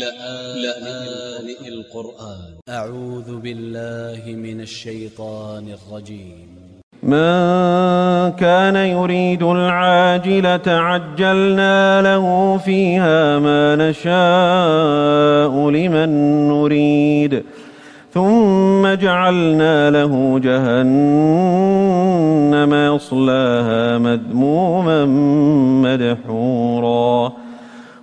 لآن القرآن. أ ع و ذ ب ا ل ل ه من ا ل ش ي ط ا ن ا ل ج ي م من كان يريد العاجلة عجلنا له فيها ما نشاء لمن نريد. ثم جعلنا له جهنم يصلاها مذموما مدحورا.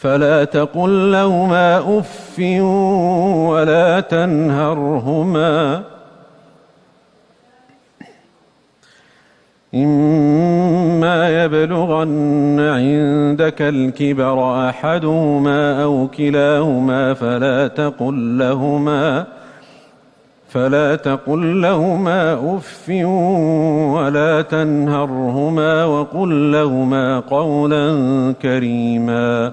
فلا تقل لهما أف ولا تنهرهما. إما يبلغن عندك الكبر أحدهما أو كلاهما فلا تقل لهما فلا تقل لهما أف ولا تنهرهما وقل لهما قولا كريما.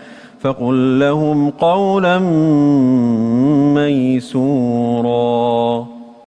فقل لهم قولا ميسورا.